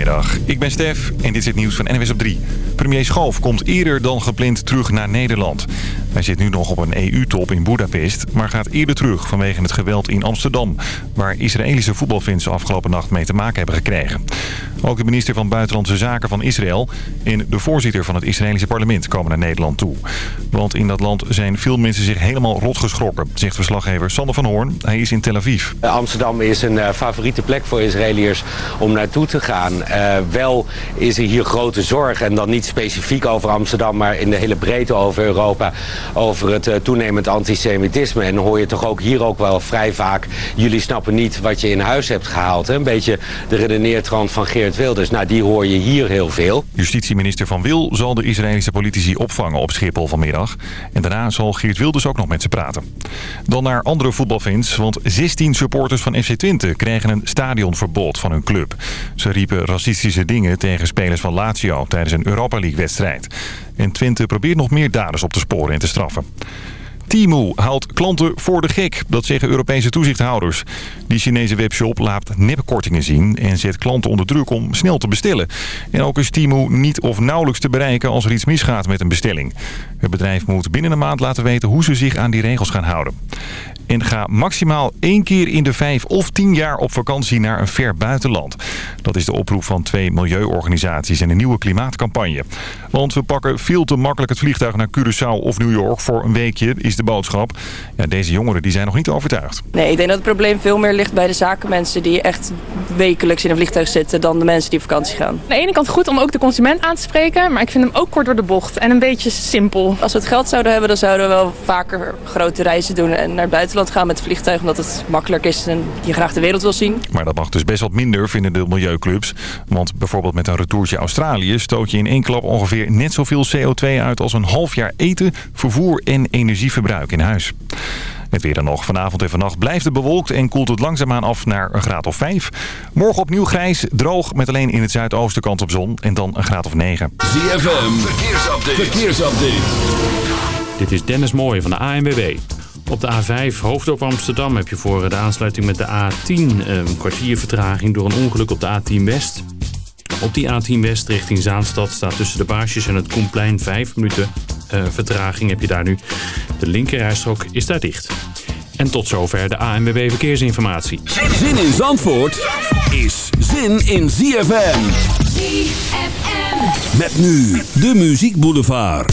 Goedemiddag, ik ben Stef en dit is het nieuws van NWS op 3. Premier Schoof komt eerder dan gepland terug naar Nederland. Hij zit nu nog op een EU-top in Budapest, maar gaat eerder terug vanwege het geweld in Amsterdam... waar Israëlische voetbalfans afgelopen nacht mee te maken hebben gekregen. Ook de minister van Buitenlandse Zaken van Israël en de voorzitter van het Israëlische parlement komen naar Nederland toe. Want in dat land zijn veel mensen zich helemaal rot geschrokken, zegt verslaggever Sander van Hoorn. Hij is in Tel Aviv. Amsterdam is een uh, favoriete plek voor Israëliërs om naartoe te gaan. Uh, wel is er hier grote zorg en dan niet specifiek over Amsterdam, maar in de hele breedte over Europa, over het uh, toenemend antisemitisme. En hoor je toch ook hier ook wel vrij vaak, jullie snappen niet wat je in huis hebt gehaald. Hè? Een beetje de redeneertrand van Geert Wilders. Nou, die hoor je hier heel veel. Justitieminister Van Wil zal de Israëlische politici opvangen op Schiphol vanmiddag. En daarna zal Geert Wilders ook nog met ze praten. Dan naar andere voetbalfans, want 16 supporters van FC Twente kregen een stadionverbod van hun club. Ze riepen racistische dingen tegen spelers van Lazio tijdens een Europa League wedstrijd. En Twente probeert nog meer daders op te sporen en te straffen. Temu haalt klanten voor de gek, dat zeggen Europese toezichthouders. Die Chinese webshop laat nepkortingen zien en zet klanten onder druk om snel te bestellen. En ook is Temu niet of nauwelijks te bereiken als er iets misgaat met een bestelling. Het bedrijf moet binnen een maand laten weten hoe ze zich aan die regels gaan houden. En ga maximaal één keer in de vijf of tien jaar op vakantie naar een ver buitenland. Dat is de oproep van twee milieuorganisaties en een nieuwe klimaatcampagne. Want we pakken veel te makkelijk het vliegtuig naar Curaçao of New York voor een weekje, is de boodschap. Ja, deze jongeren die zijn nog niet overtuigd. Nee, ik denk dat het probleem veel meer ligt bij de zakenmensen die echt wekelijks in een vliegtuig zitten dan de mensen die op vakantie gaan. Aan de ene kant goed om ook de consument aan te spreken, maar ik vind hem ook kort door de bocht en een beetje simpel. Als we het geld zouden hebben, dan zouden we wel vaker grote reizen doen en naar het buitenland gaan met het vliegtuig omdat het makkelijk is en je graag de wereld wil zien. Maar dat mag dus best wat minder, vinden de milieuclubs. Want bijvoorbeeld met een retourtje Australië stoot je in één klap ongeveer net zoveel CO2 uit als een half jaar eten, vervoer en energieverbruik in huis. Het weer dan nog. Vanavond en vannacht blijft het bewolkt en koelt het langzaamaan af naar een graad of 5. Morgen opnieuw grijs, droog met alleen in het zuidoosten kant op zon en dan een graad of 9. ZFM, verkeersupdate. verkeersupdate. Dit is Dennis Mooij van de ANWB. Op de A5 Hoofddorp Amsterdam heb je voor de aansluiting met de A10 een kwartier vertraging door een ongeluk op de A10 West. Op die A10 West richting Zaanstad staat tussen de Baarsjes en het Koenplein 5 minuten uh, vertraging heb je daar nu. De linkerrijstrook is daar dicht. En tot zover de ANWB Verkeersinformatie. Zin in Zandvoort is zin in ZFM. ZFM. Met nu de Muziek Boulevard.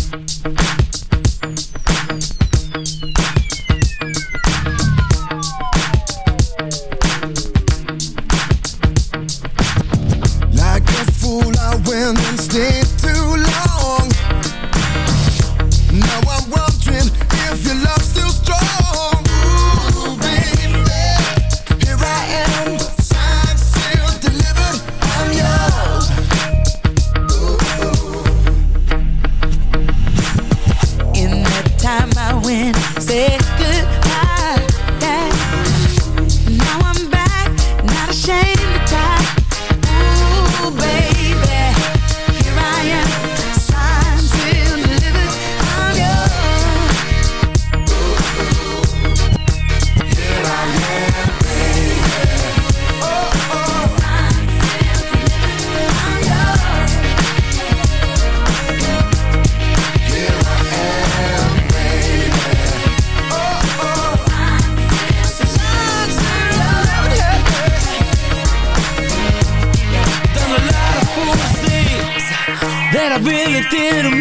Didn't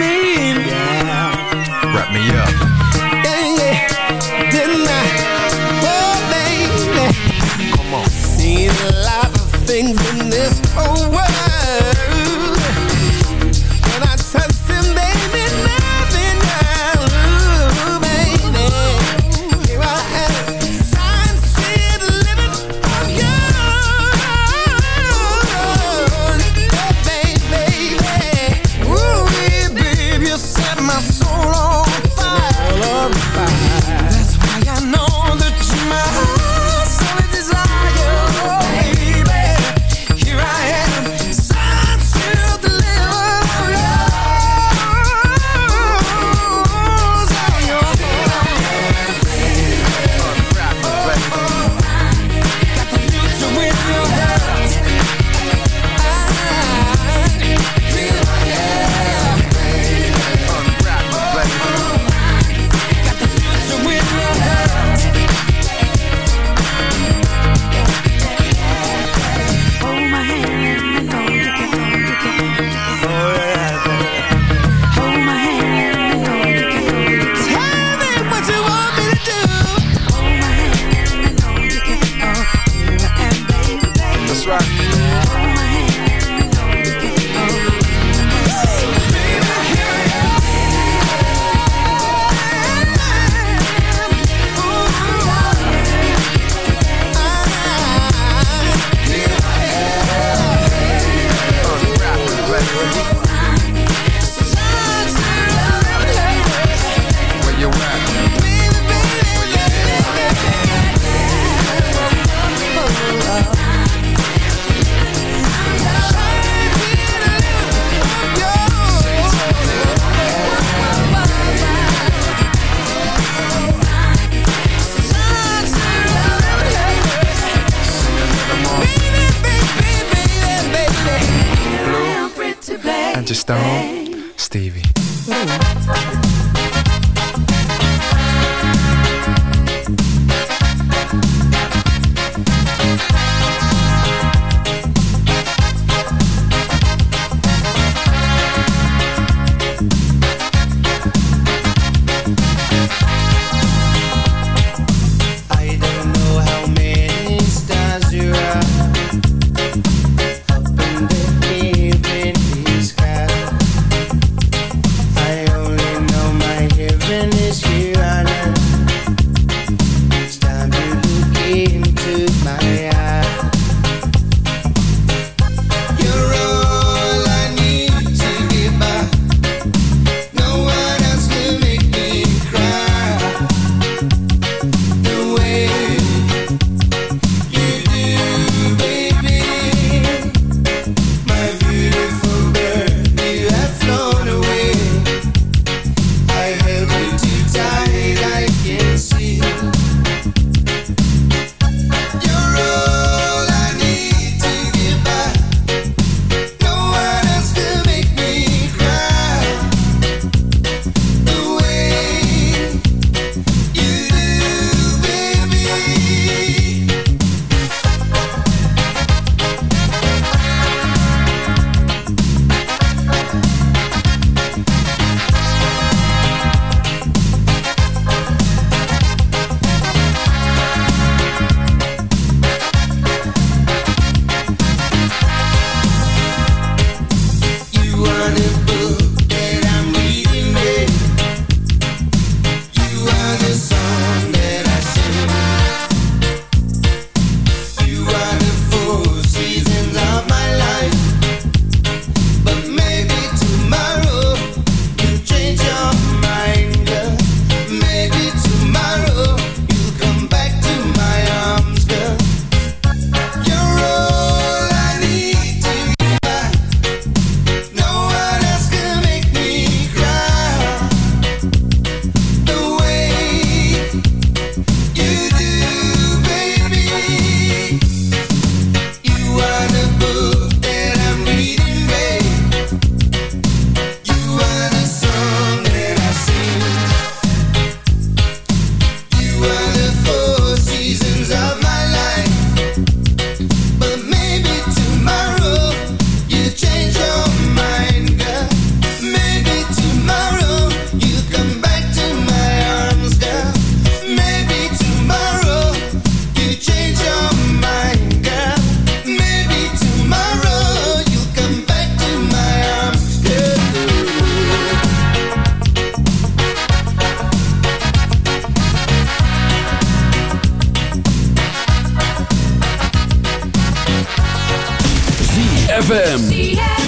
ZFM.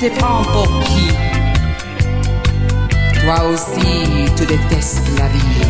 te prends pour qui Toi aussi, tu détestes la vie.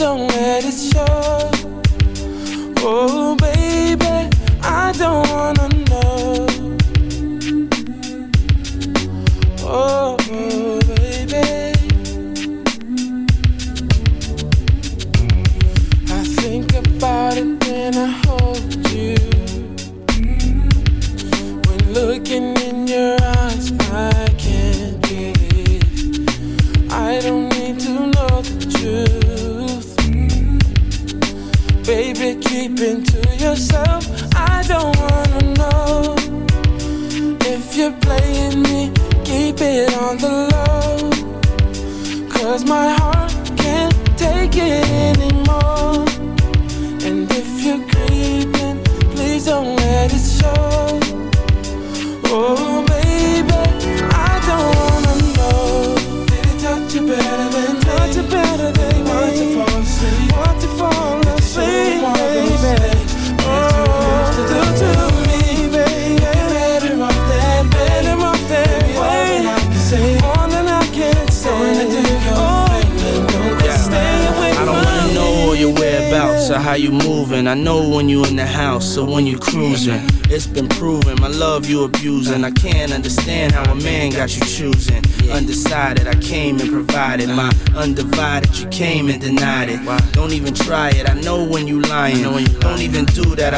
don't let it show.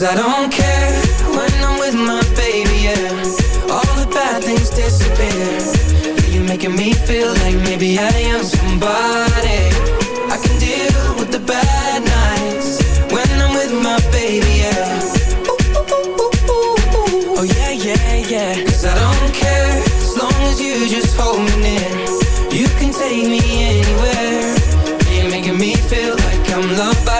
Cause I don't care when I'm with my baby, yeah. All the bad things disappear. You're making me feel like maybe I am somebody. I can deal with the bad nights When I'm with my baby, yeah. Oh yeah, yeah, yeah. Cause I don't care as long as you just hold me near. You can take me anywhere. You're making me feel like I'm loved by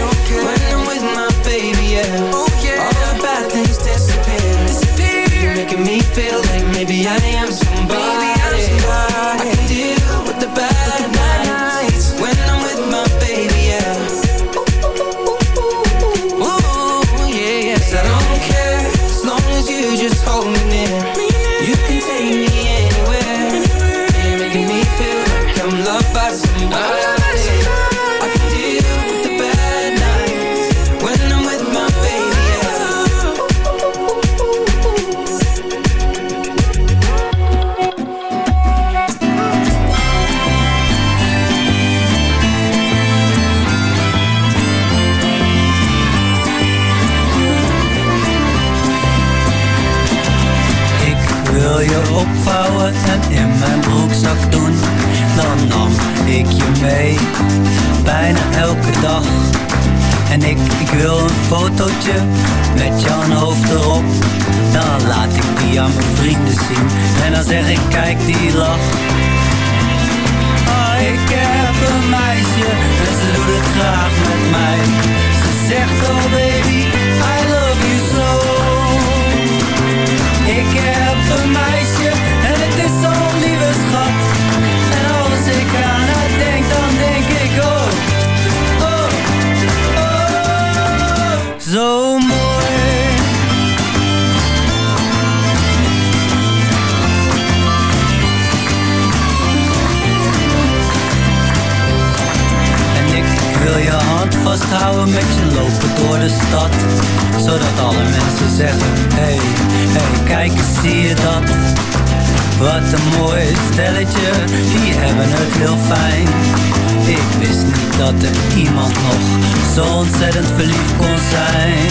En ik, ik wil een fotootje met jouw hoofd erop. Dan laat ik die aan mijn vrienden zien. En dan zeg ik kijk die lach. Ah, ik heb een meisje en ze doet het graag met mij. Ze zegt oh zo ontzettend verliefd kon zijn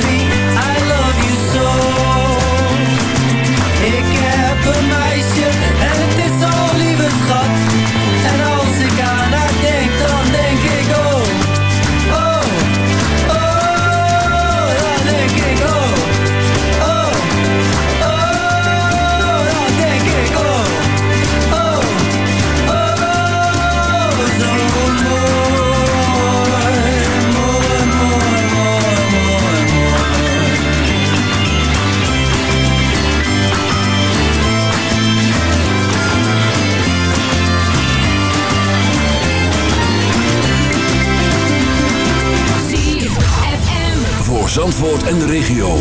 en de regio.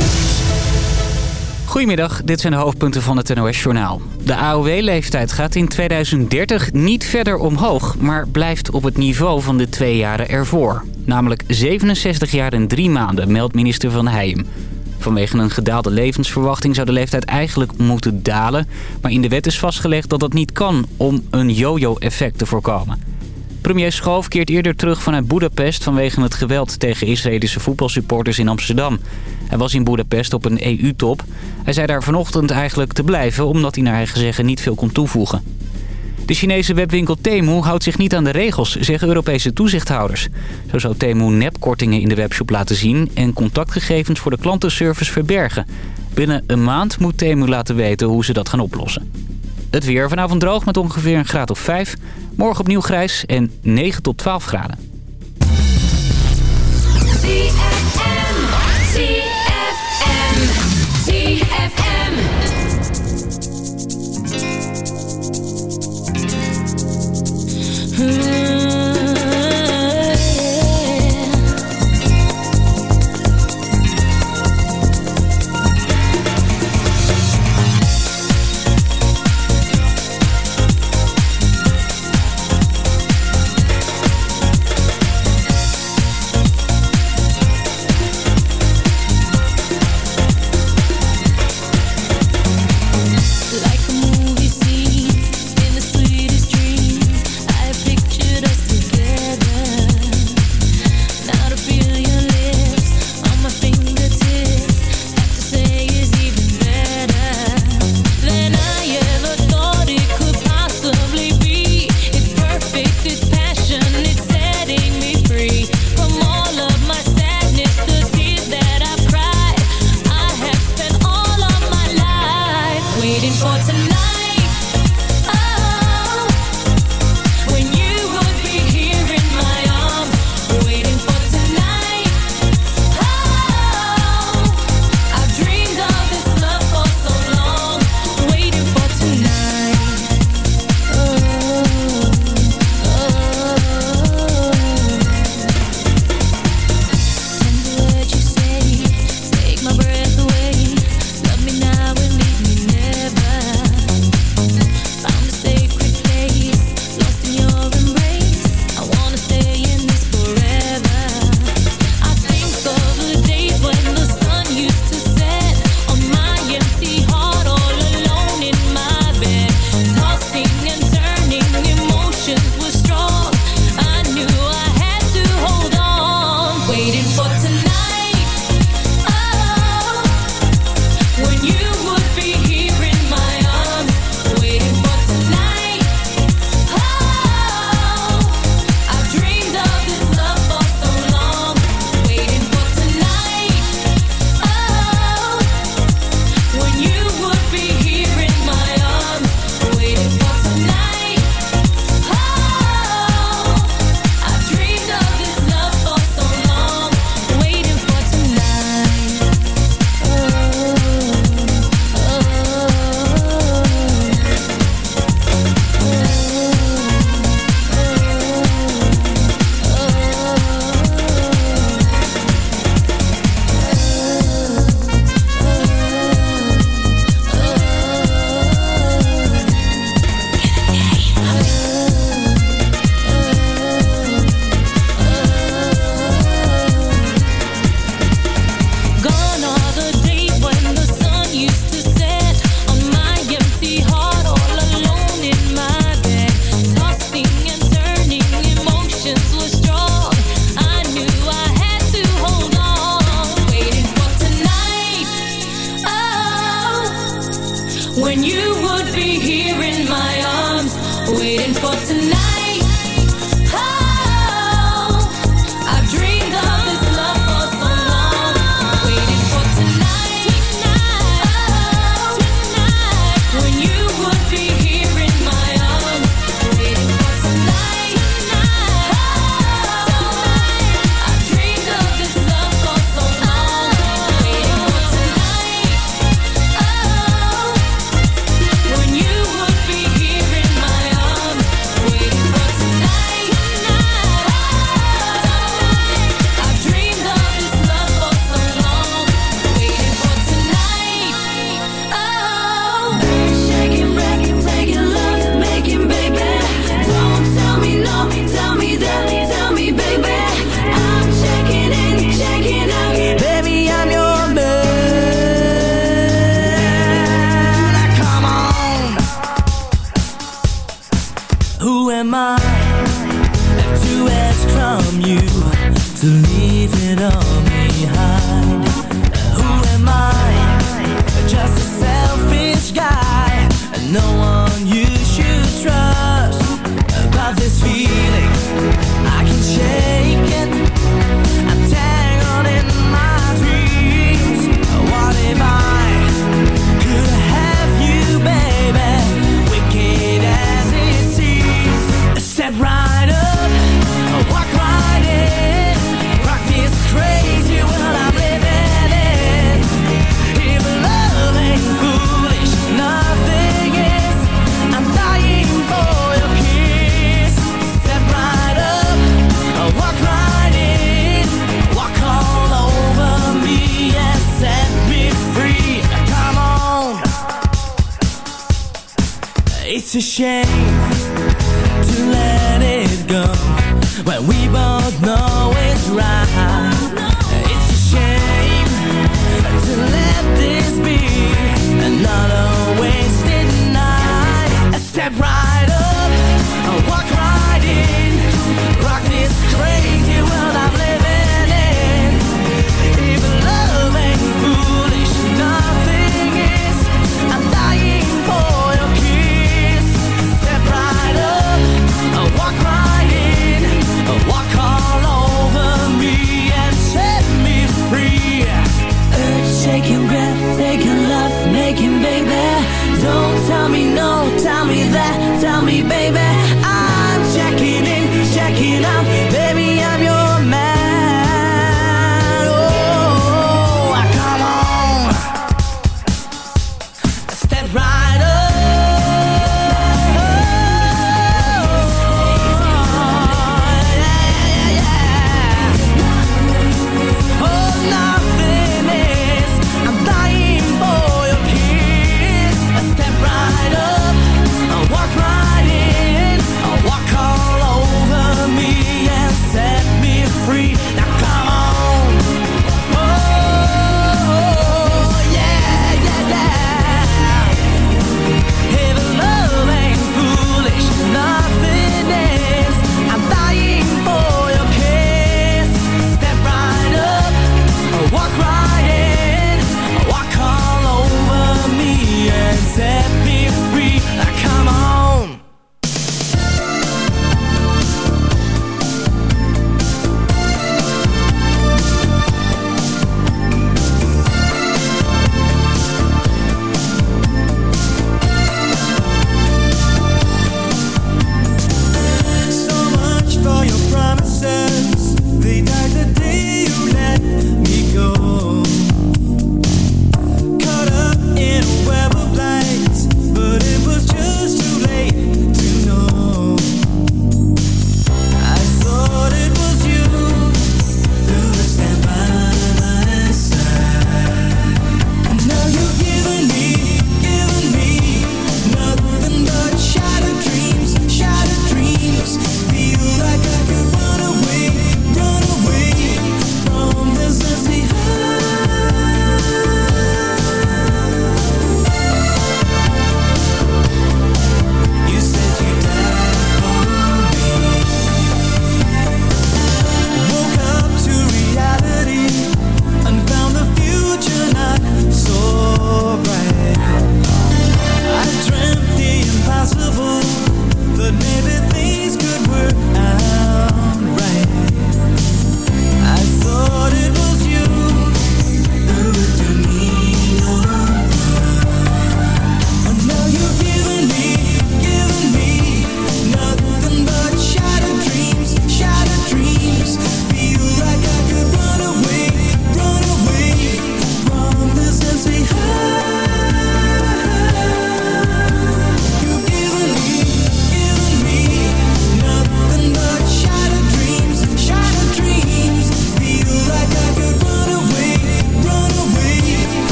Goedemiddag, dit zijn de hoofdpunten van het NOS-journaal. De AOW-leeftijd gaat in 2030 niet verder omhoog... maar blijft op het niveau van de twee jaren ervoor. Namelijk 67 jaar en drie maanden, meldt minister Van Heijem. Vanwege een gedaalde levensverwachting zou de leeftijd eigenlijk moeten dalen... maar in de wet is vastgelegd dat dat niet kan om een yo-yo-effect te voorkomen. Premier Schoof keert eerder terug vanuit Boedapest vanwege het geweld tegen Israëlische voetbalsupporters in Amsterdam. Hij was in Boedapest op een EU-top. Hij zei daar vanochtend eigenlijk te blijven omdat hij naar eigen zeggen niet veel kon toevoegen. De Chinese webwinkel Temu houdt zich niet aan de regels, zeggen Europese toezichthouders. Zo zou Temu nepkortingen in de webshop laten zien en contactgegevens voor de klantenservice verbergen. Binnen een maand moet Temu laten weten hoe ze dat gaan oplossen. Het weer vanavond droog met ongeveer een graad of 5. Morgen opnieuw grijs en 9 tot 12 graden. Like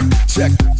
check, check,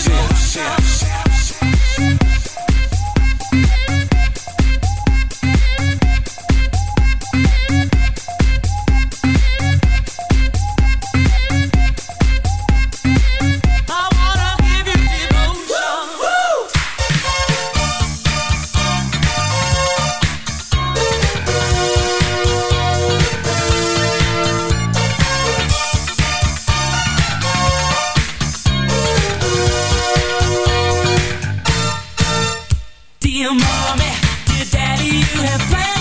have plans.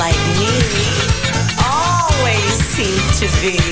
like me always seem to be.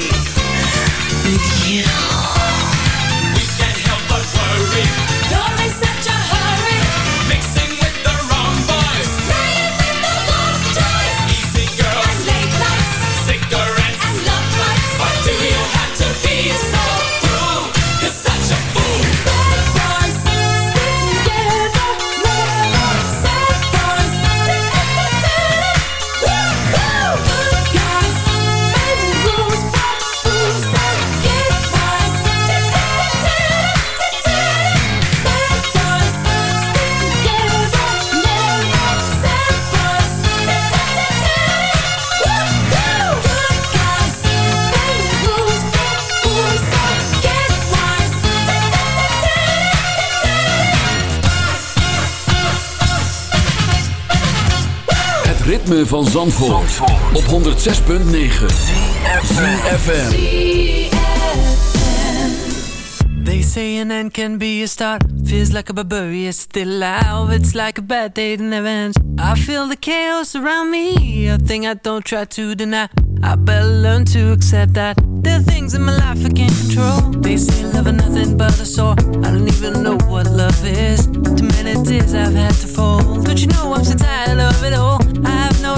van Zandvoort, Zandvoort. op 106.9 CFFM They say an end can be a start. Feels like a barbarian still alive. It's like a bad day in the end I feel the chaos around me A thing I don't try to deny. I better learn to accept that There are things in my life I can't control. They say love is nothing but a sore. I don't even know what love is. Too many tears I've had to fall. Don't you know I'm so tired of it all. I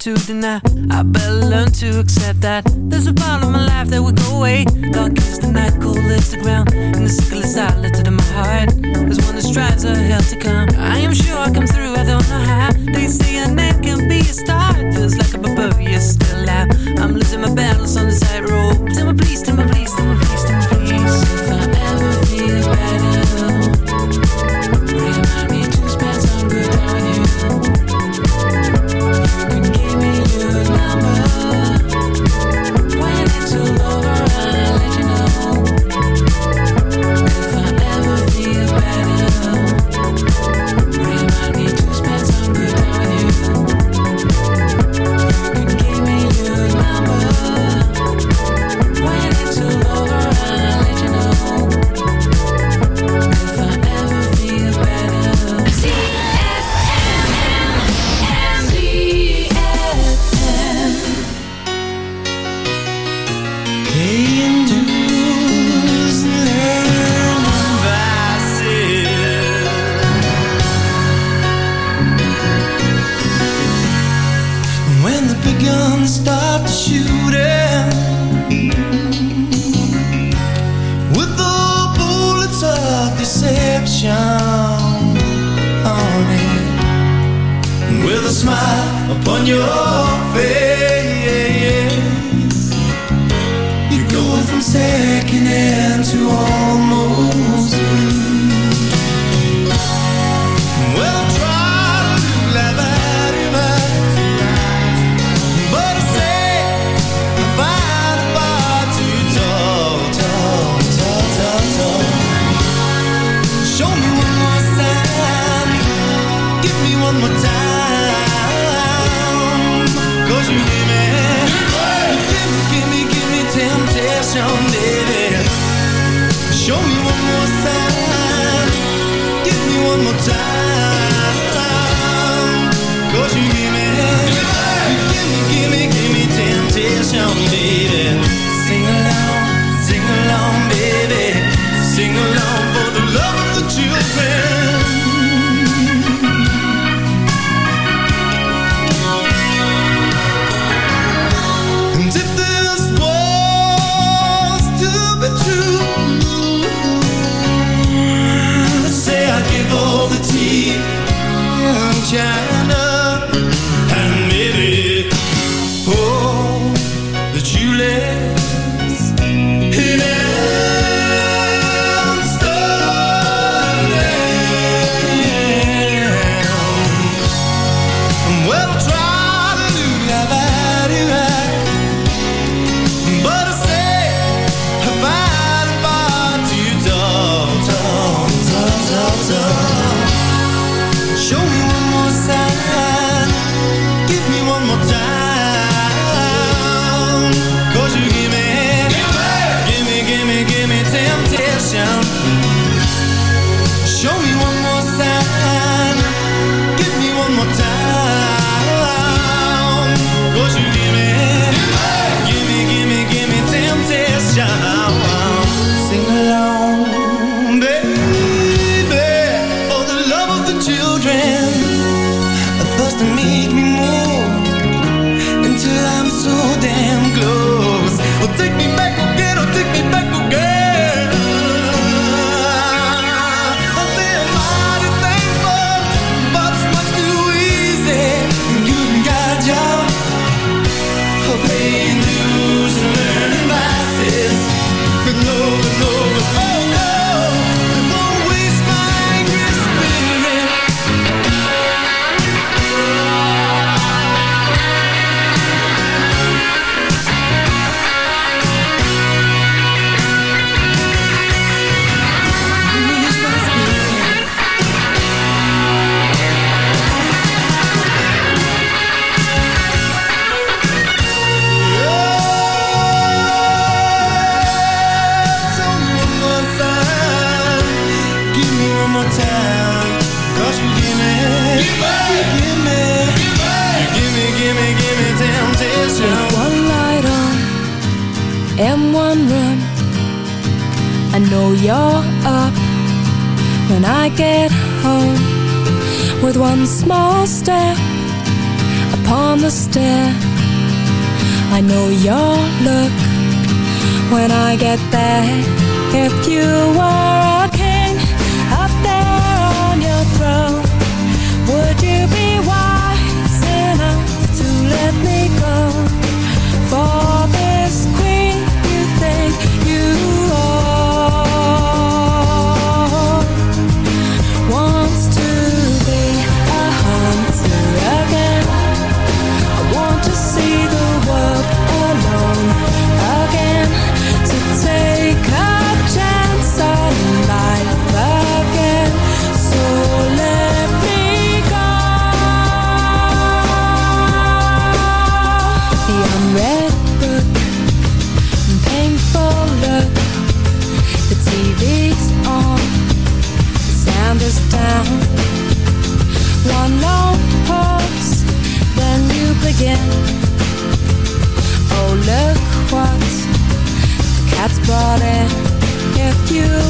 to the Show me one more sign Give me one more time. you.